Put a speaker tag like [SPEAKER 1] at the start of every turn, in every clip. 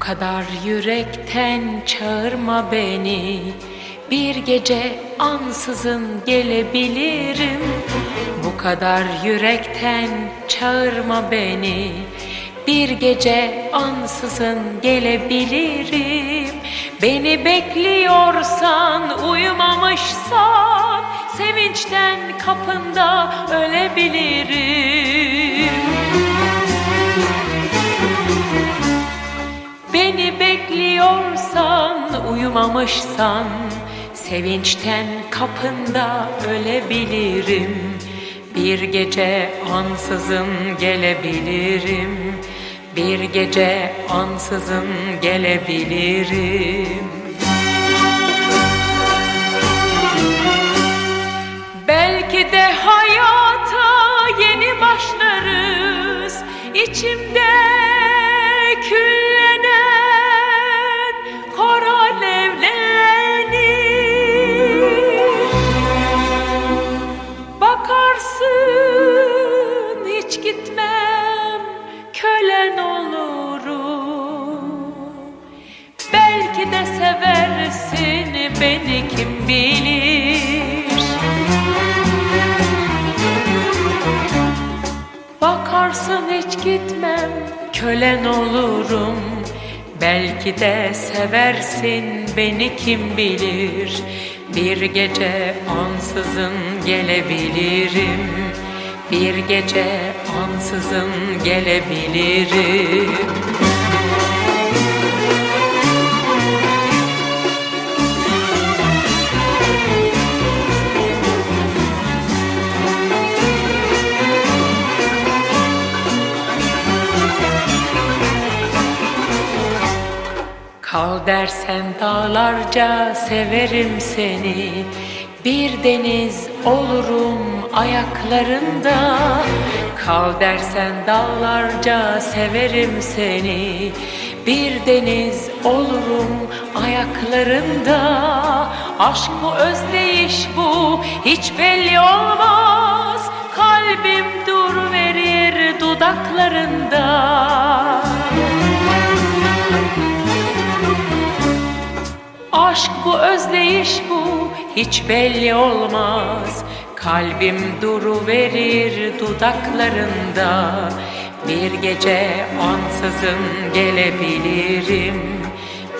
[SPEAKER 1] kadar yürekten çağırma beni. Bir gece ansızın gelebilirim. Bu kadar yürekten çağırma beni. Bir gece ansızın gelebilirim. Beni bekliyorsan uyumamışsan Sevinçten kapında ölebilirim uyumamışsan Sevinçten kapında ölebilirim. Bir gece ansızın gelebilirim. Bir gece ansızın gelebilirim. Belki de hayata yeni başlarız. İçimde kölen olurum. Belki de seversin beni kim bilir? Bakarsın hiç gitmem kölen olurum. Belki de seversin beni kim bilir? Bir gece ansızın gelebilirim Bir gece ansızın gelebilirim. Kal dersen dağlarca severim seni Bir deniz olurum ayaklarında. Kal dersen dağlarca severim seni. Bir deniz olurum ayaklarında. Aşk bu özdeyiş bu hiç belli olmaz. Kalbim dur verir dudaklarında bu özleyiş bu hiç belli olmaz. Kalbim duru verir dudaklarında. Bir gece ansızın gelebilirim.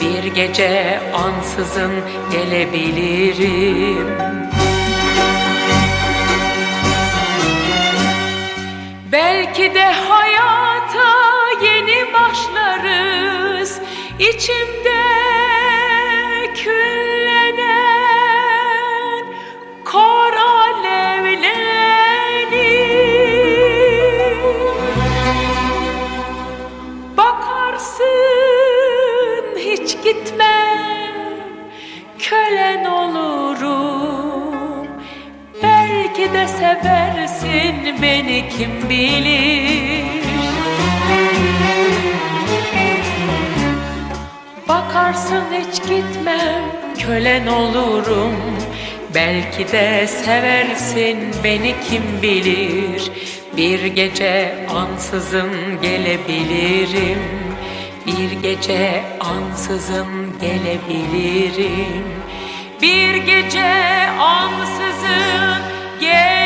[SPEAKER 1] Bir gece ansızın gelebilirim. Belki de hayata yeni başlarız. İçimde seversin beni kim bilir? Bakarsın hiç gitmem kölen olurum. Belki de seversin beni kim bilir? Bir gece ansızın gelebilirim. Bir gece ansızın gelebilirim. Bir gece ansızın gelebilirim